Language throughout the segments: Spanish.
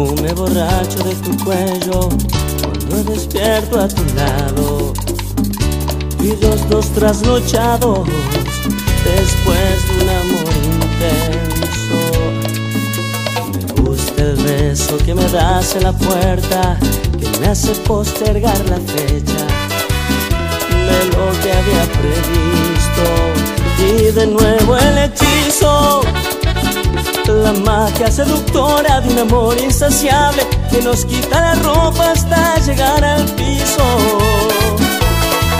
de tu cuello cuando despierto a tu lado y los dos trasnochados después de un amor intenso. Me gusta el beso que me das en la puerta que me hace postergar la fecha de lo que había previsto y de nuevo el hechizo la magia seductora de un amor insaciable que nos quita la ropa hasta llegar al piso.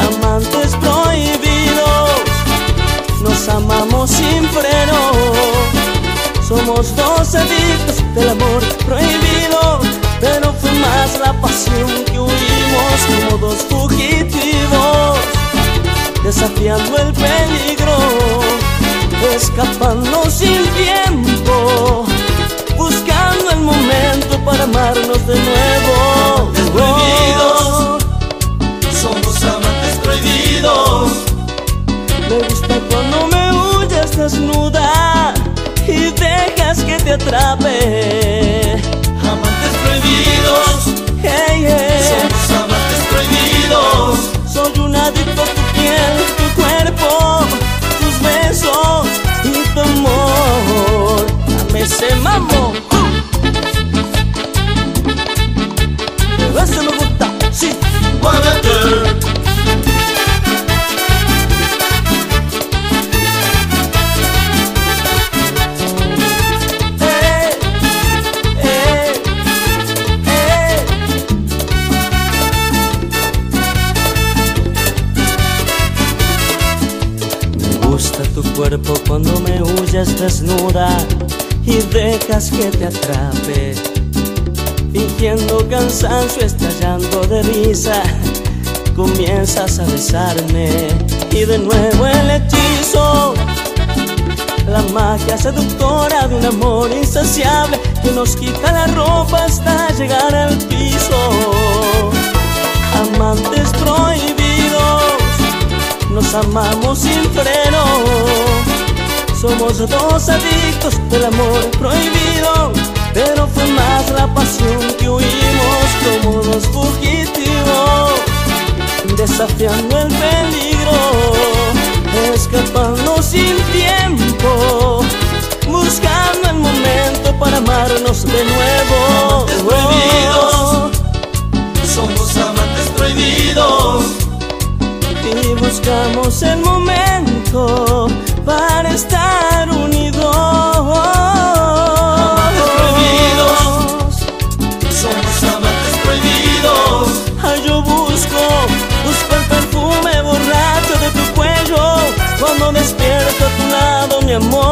Amantes prohibidos, nos amamos sin freno. Somos dos adictos del amor prohibido, pero fue más la pasión que huimos como dos fugitivos, desafiando el peligro escapando desnuda y dejas que te atrape. Tu cuerpo cuando me huyes desnuda y dejas que te atrape. Fingiendo cansancio, estallando de risa, comienzas a besarme y de nuevo el hechizo la magia seductora de un amor insaciable que nos quita la ropa hasta amamos sin freno. Somos dos adictos del amor prohibido, pero fue más la pasión que huimos como dos fugitivos, desafiando el peligro escapando sin tiempo, buscando el momento para amarnos de nuevo. buscamos el momento para estar unidos. Amantes prohibidos, somos amantes prohibidos. Ay, yo busco, busco el perfume borracho de tu cuello cuando despierto a tu lado, mi amor.